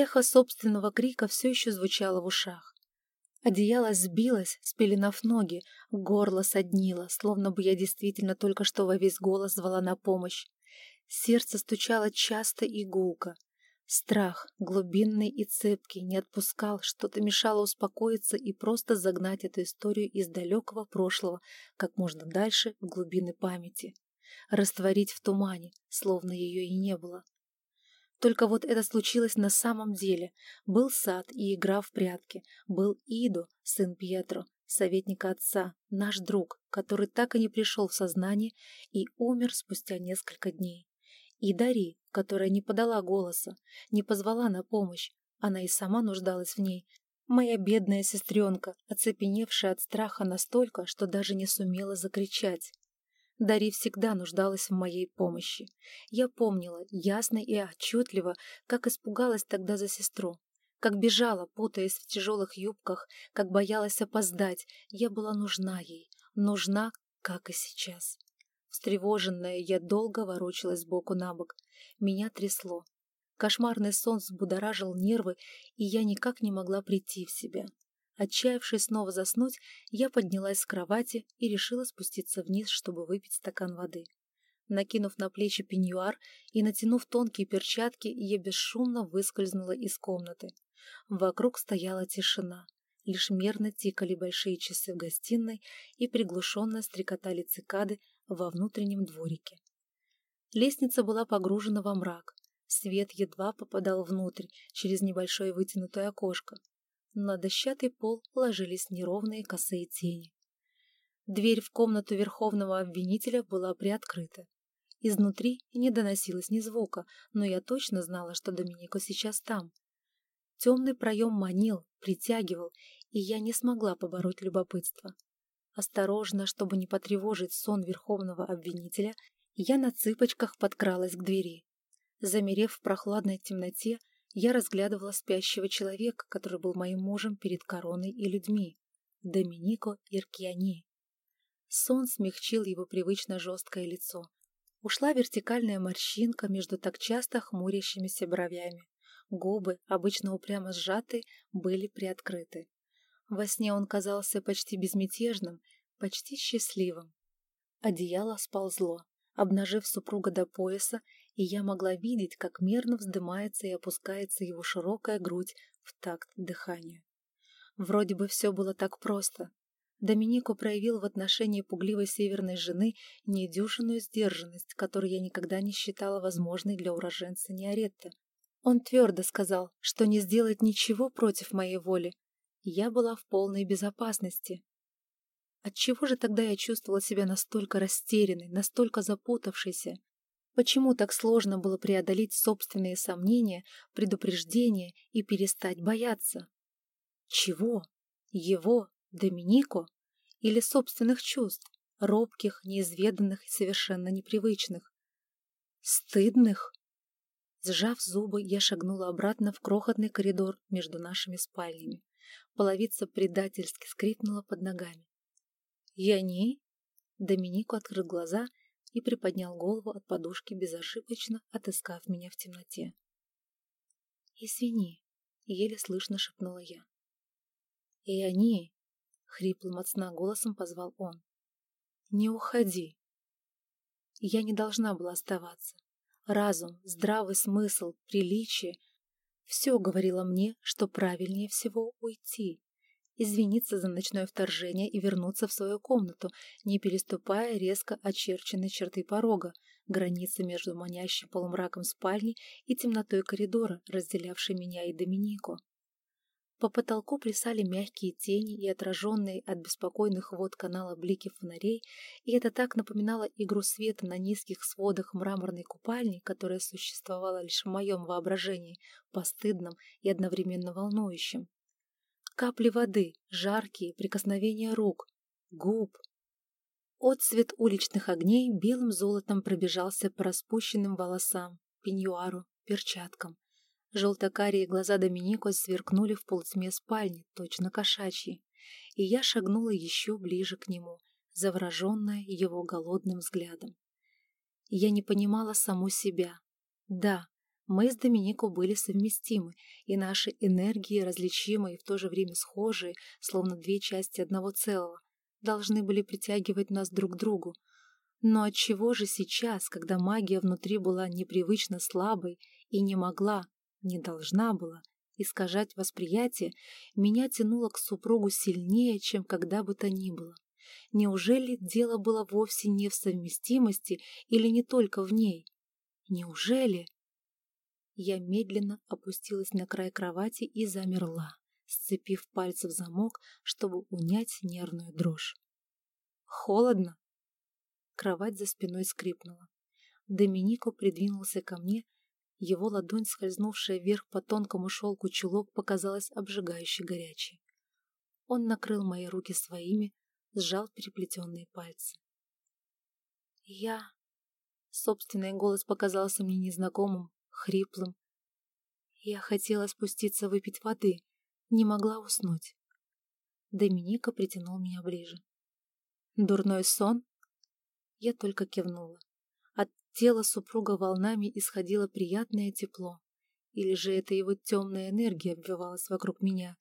Эхо собственного крика все еще звучало в ушах. Одеяло сбилось, спеленав ноги, горло соднило, словно бы я действительно только что во весь голос звала на помощь. Сердце стучало часто и гулко. Страх, глубинный и цепкий, не отпускал, что-то мешало успокоиться и просто загнать эту историю из далекого прошлого как можно дальше в глубины памяти. Растворить в тумане, словно ее и не было. Только вот это случилось на самом деле. Был сад и игра в прятки. Был Идо, сын Пьетро, советника отца, наш друг, который так и не пришел в сознание и умер спустя несколько дней. И Дари, которая не подала голоса, не позвала на помощь, она и сама нуждалась в ней. Моя бедная сестренка, оцепеневшая от страха настолько, что даже не сумела закричать. Дари всегда нуждалась в моей помощи. Я помнила ясно и отчетливо, как испугалась тогда за сестру. Как бежала, путаясь в тяжелых юбках, как боялась опоздать. Я была нужна ей, нужна, как и сейчас. Встревоженная, я долго ворочалась сбоку на бок. Меня трясло. Кошмарный сон взбудоражил нервы, и я никак не могла прийти в себя. Отчаявшись снова заснуть, я поднялась с кровати и решила спуститься вниз, чтобы выпить стакан воды. Накинув на плечи пеньюар и натянув тонкие перчатки, я бесшумно выскользнула из комнаты. Вокруг стояла тишина. Лишь мерно тикали большие часы в гостиной и приглушенно стрекотали цикады во внутреннем дворике. Лестница была погружена во мрак. Свет едва попадал внутрь, через небольшое вытянутое окошко. На дощатый пол ложились неровные косые тени. Дверь в комнату верховного обвинителя была приоткрыта. Изнутри не доносилось ни звука, но я точно знала, что Доминико сейчас там. Темный проем манил, притягивал, и я не смогла побороть любопытство. Осторожно, чтобы не потревожить сон верховного обвинителя, я на цыпочках подкралась к двери. Замерев в прохладной темноте, я разглядывала спящего человека, который был моим мужем перед короной и людьми. Доминико Иркиани. Сон смягчил его привычно жесткое лицо. Ушла вертикальная морщинка между так часто хмурящимися бровями. Губы, обычно упрямо сжатые, были приоткрыты. Во сне он казался почти безмятежным, почти счастливым. Одеяло сползло, обнажив супруга до пояса, и я могла видеть, как мерно вздымается и опускается его широкая грудь в такт дыханию. Вроде бы все было так просто. Доминико проявил в отношении пугливой северной жены недюжинную сдержанность, которую я никогда не считала возможной для уроженца Неоретта. Он твердо сказал, что не сделает ничего против моей воли, я была в полной безопасности. Отчего же тогда я чувствовала себя настолько растерянной, настолько запутавшейся? Почему так сложно было преодолеть собственные сомнения, предупреждения и перестать бояться? Чего? Его? Доминико? Или собственных чувств? Робких, неизведанных и совершенно непривычных? Стыдных? Сжав зубы, я шагнула обратно в крохотный коридор между нашими спальнями. Половица предательски скрипнула под ногами. «Я не...» Доминику открыл глаза и приподнял голову от подушки, безошибочно отыскав меня в темноте. «Извини», — еле слышно шепнула я. «И они...» — хриплым от сна голосом позвал он. «Не уходи!» Я не должна была оставаться. Разум, здравый смысл, приличие все говорило мне, что правильнее всего уйти, извиниться за ночное вторжение и вернуться в свою комнату, не переступая резко очерченной черты порога, границы между манящим полумраком спальни и темнотой коридора, разделявшей меня и Доминику. По потолку плясали мягкие тени и отраженные от беспокойных вод канала блики фонарей, и это так напоминало игру света на низких сводах мраморной купальни, которая существовала лишь в моем воображении, постыдном и одновременно волнующем. Капли воды, жаркие, прикосновения рук, губ. Отцвет уличных огней белым золотом пробежался по распущенным волосам, пеньюару, перчаткам. Желтокарие глаза Доминико сверкнули в полутьме спальни, точно кошачьи, и я шагнула еще ближе к нему, завороженная его голодным взглядом. Я не понимала саму себя. Да, Мы с Доминико были совместимы, и наши энергии, различимые и в то же время схожие, словно две части одного целого, должны были притягивать нас друг к другу. Но отчего же сейчас, когда магия внутри была непривычно слабой и не могла, не должна была искажать восприятие, меня тянуло к супругу сильнее, чем когда бы то ни было. Неужели дело было вовсе не в совместимости или не только в ней? Неужели? Я медленно опустилась на край кровати и замерла, сцепив пальцы в замок, чтобы унять нервную дрожь. Холодно. Кровать за спиной скрипнула. Доминико придвинулся ко мне, его ладонь, скользнувшая вверх по тонкому шелку чулок, показалась обжигающе горячей. Он накрыл мои руки своими, сжал переплетенные пальцы. Я... Собственный голос показался мне незнакомым, хриплым. Я хотела спуститься выпить воды, не могла уснуть. Доминика притянул меня ближе. Дурной сон? Я только кивнула. От тела супруга волнами исходило приятное тепло. Или же это его темная энергия обвивалась вокруг меня,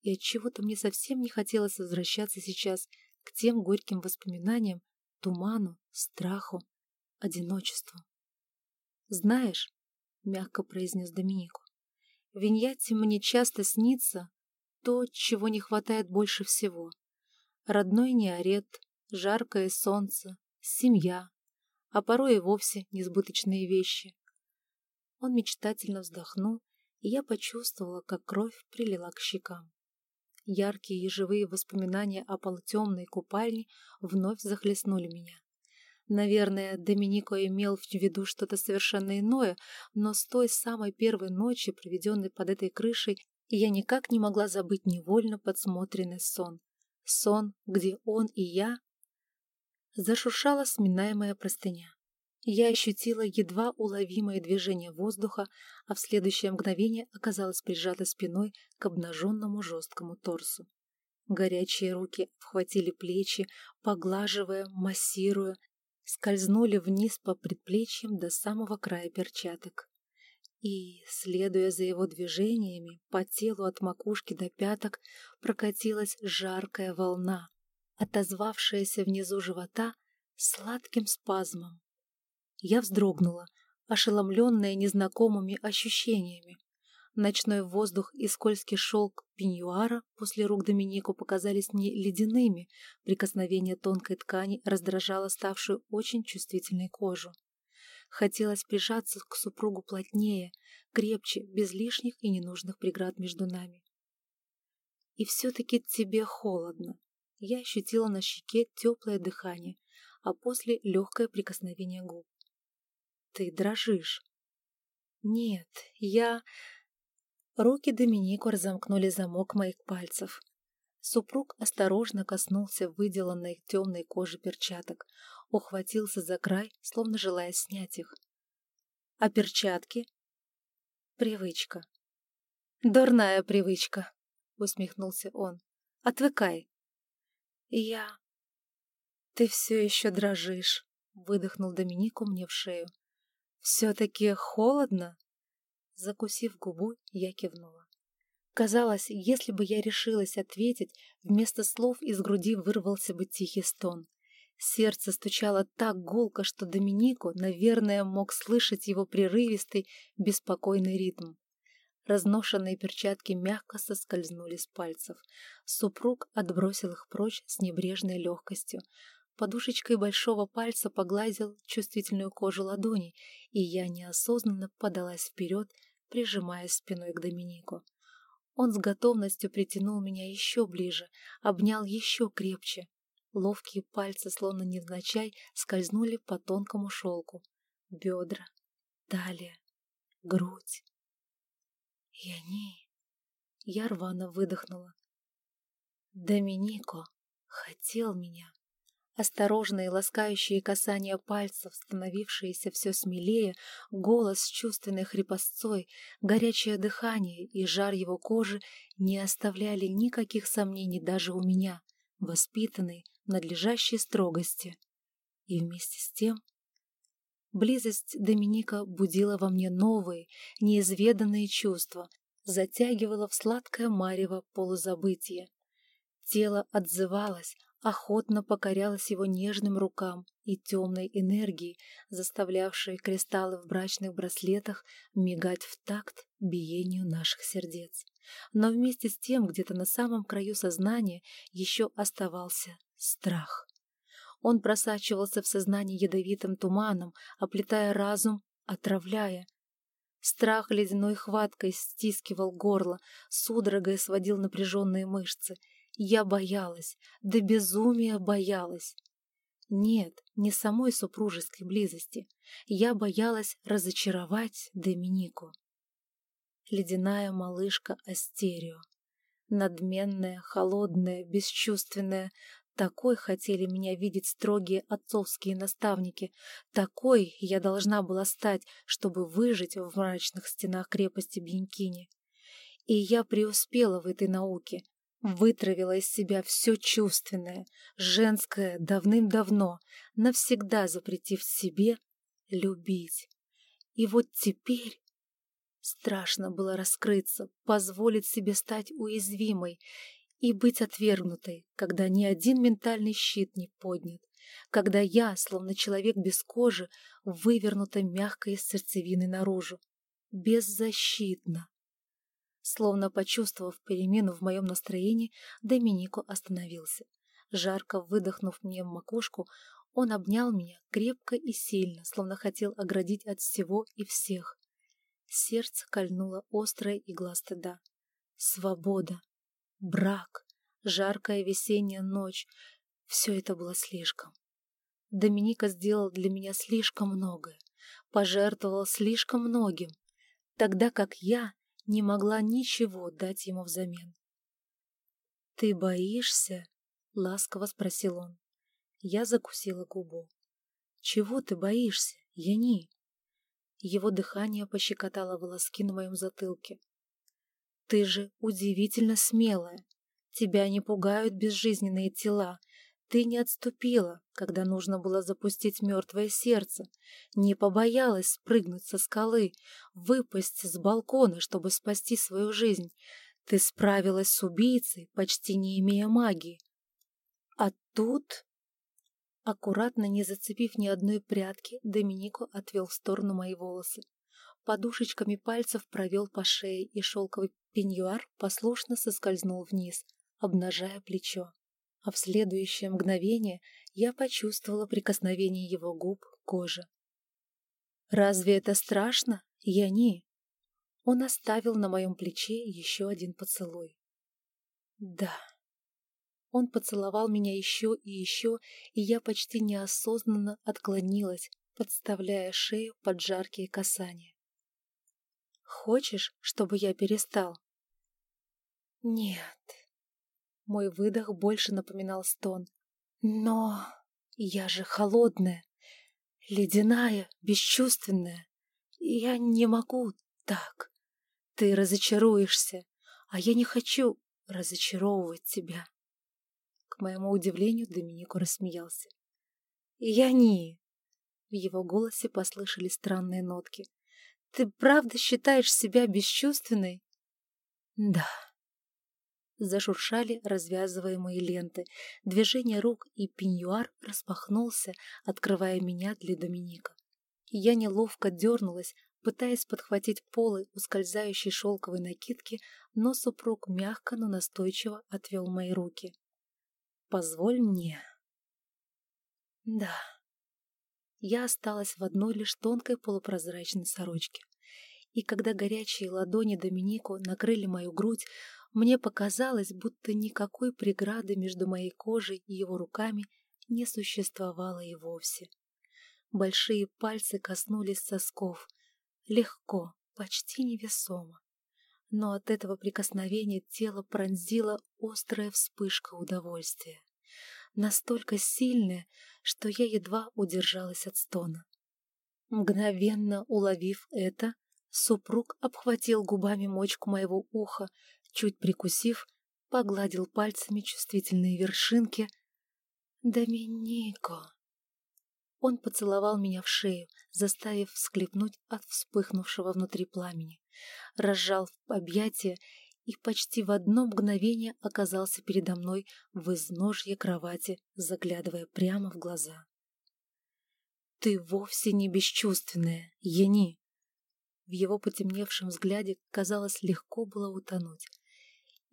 и от чего то мне совсем не хотелось возвращаться сейчас к тем горьким воспоминаниям, туману, страху, одиночеству. «Знаешь, — мягко произнес Доминику. В мне часто снится то, чего не хватает больше всего. Родной неорет, жаркое солнце, семья, а порой и вовсе несбыточные вещи. Он мечтательно вздохнул, и я почувствовала, как кровь прилила к щекам. Яркие и живые воспоминания о полутемной купальне вновь захлестнули меня. Наверное, Доминико имел в виду что-то совершенно иное, но с той самой первой ночи, проведенной под этой крышей, я никак не могла забыть невольно подсмотренный сон. Сон, где он и я... Зашуршала сминаемая простыня. Я ощутила едва уловимое движение воздуха, а в следующее мгновение оказалась прижата спиной к обнаженному жесткому торсу. Горячие руки обхватили плечи, поглаживая, массируя, скользнули вниз по предплечьям до самого края перчаток. И, следуя за его движениями, по телу от макушки до пяток прокатилась жаркая волна, отозвавшаяся внизу живота сладким спазмом. Я вздрогнула, ошеломленная незнакомыми ощущениями. Ночной воздух и скользкий шелк пеньюара после рук Доминику показались мне ледяными, прикосновение тонкой ткани раздражало ставшую очень чувствительной кожу. Хотелось прижаться к супругу плотнее, крепче, без лишних и ненужных преград между нами. И все-таки тебе холодно. Я ощутила на щеке теплое дыхание, а после легкое прикосновение губ. Ты дрожишь. Нет, я... Руки Доминику разомкнули замок моих пальцев. Супруг осторожно коснулся выделанной темной кожи перчаток, ухватился за край, словно желая снять их. А перчатки? Привычка. Дурная привычка, усмехнулся он. Отвыкай. Я... Ты все еще дрожишь, выдохнул Доминику мне в шею. Все-таки холодно? Закусив губу, я кивнула. Казалось, если бы я решилась ответить, вместо слов из груди вырвался бы тихий стон. Сердце стучало так гулко, что Доминику, наверное, мог слышать его прерывистый, беспокойный ритм. Разношенные перчатки мягко соскользнули с пальцев. Супруг отбросил их прочь с небрежной легкостью. Подушечкой большого пальца погладил чувствительную кожу ладони, и я неосознанно подалась вперед, прижимаясь спиной к Доминику. Он с готовностью притянул меня еще ближе, обнял еще крепче. Ловкие пальцы, словно невзначай, скользнули по тонкому шелку. Бедра, талия, грудь. И они... Я рвано выдохнула. Доминико хотел меня. Осторожные ласкающие касания пальцев, становившиеся все смелее, голос с чувственной хрипосцой, горячее дыхание и жар его кожи не оставляли никаких сомнений даже у меня, воспитанной надлежащей строгости. И вместе с тем Близость Доминика будила во мне новые, неизведанные чувства, затягивала в сладкое марево полузабытие. Тело отзывалось, охотно покорялось его нежным рукам и темной энергии, заставлявшей кристаллы в брачных браслетах мигать в такт биению наших сердец. Но вместе с тем где-то на самом краю сознания еще оставался страх. Он просачивался в сознание ядовитым туманом, оплетая разум, отравляя. Страх ледяной хваткой стискивал горло, судорогой сводил напряженные мышцы — я боялась, до безумия боялась. Нет, не самой супружеской близости. Я боялась разочаровать Доминику. Ледяная малышка Астерио. Надменная, холодная, бесчувственная. Такой хотели меня видеть строгие отцовские наставники. Такой я должна была стать, чтобы выжить в мрачных стенах крепости Бьянкини. И я преуспела в этой науке, Вытравила из себя все чувственное, женское давным-давно, навсегда запретив себе любить. И вот теперь страшно было раскрыться, позволить себе стать уязвимой и быть отвергнутой, когда ни один ментальный щит не поднят, когда я, словно человек без кожи, вывернута мягко из сердцевины наружу, беззащитна. Словно почувствовав перемену в моем настроении, Доминико остановился. Жарко выдохнув мне в макушку, он обнял меня крепко и сильно, словно хотел оградить от всего и всех. Сердце кольнуло острая игла стыда. Свобода, брак, жаркая весенняя ночь — все это было слишком. Доминика сделал для меня слишком многое, пожертвовал слишком многим, тогда как я не могла ничего дать ему взамен. «Ты боишься?» — ласково спросил он. Я закусила губу. «Чего ты боишься, Яни?» Его дыхание пощекотало волоски на моем затылке. «Ты же удивительно смелая. Тебя не пугают безжизненные тела, ты не отступила, когда нужно было запустить мертвое сердце, не побоялась спрыгнуть со скалы, выпасть с балкона, чтобы спасти свою жизнь. Ты справилась с убийцей, почти не имея магии. А тут... Аккуратно, не зацепив ни одной прядки, Доминико отвел в сторону мои волосы. Подушечками пальцев провел по шее, и шелковый пеньюар послушно соскользнул вниз, обнажая плечо а в следующее мгновение я почувствовала прикосновение его губ к коже. «Разве это страшно, Яни?» Он оставил на моем плече еще один поцелуй. «Да». Он поцеловал меня еще и еще, и я почти неосознанно отклонилась, подставляя шею под жаркие касания. «Хочешь, чтобы я перестал?» «Нет», мой выдох больше напоминал стон. Но я же холодная, ледяная, бесчувственная. Я не могу так. Ты разочаруешься, а я не хочу разочаровывать тебя. К моему удивлению Доминику рассмеялся. Я не... В его голосе послышались странные нотки. Ты правда считаешь себя бесчувственной? Да. Зашуршали развязываемые ленты. Движение рук и пеньюар распахнулся, открывая меня для Доминика. Я неловко дернулась, пытаясь подхватить полы ускользающей шелковой накидки, но супруг мягко, но настойчиво отвел мои руки. «Позволь мне». «Да». Я осталась в одной лишь тонкой полупрозрачной сорочке. И когда горячие ладони Доминику накрыли мою грудь, мне показалось, будто никакой преграды между моей кожей и его руками не существовало и вовсе. Большие пальцы коснулись сосков. Легко, почти невесомо. Но от этого прикосновения тело пронзила острая вспышка удовольствия. Настолько сильная, что я едва удержалась от стона. Мгновенно уловив это, супруг обхватил губами мочку моего уха, чуть прикусив, погладил пальцами чувствительные вершинки. «Доминико!» Он поцеловал меня в шею, заставив всклепнуть от вспыхнувшего внутри пламени. Разжал в объятия и почти в одно мгновение оказался передо мной в изножье кровати, заглядывая прямо в глаза. «Ты вовсе не бесчувственная, Яни!» В его потемневшем взгляде, казалось, легко было утонуть.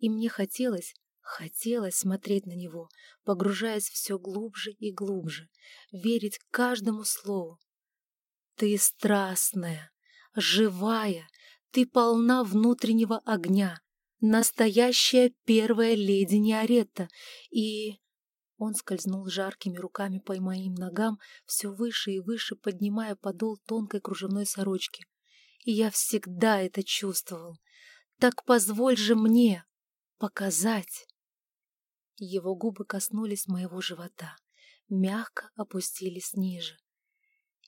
И мне хотелось, Хотелось смотреть на него, погружаясь все глубже и глубже, верить каждому слову. Ты страстная, живая, ты полна внутреннего огня, настоящая первая леди Неоретта, и... Он скользнул жаркими руками по моим ногам, все выше и выше, поднимая подол тонкой кружевной сорочки. И я всегда это чувствовал. Так позволь же мне показать. Его губы коснулись моего живота, мягко опустились ниже.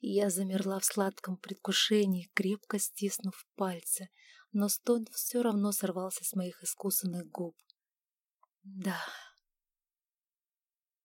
Я замерла в сладком предвкушении, крепко стиснув пальцы, но стон все равно сорвался с моих искусанных губ. Да,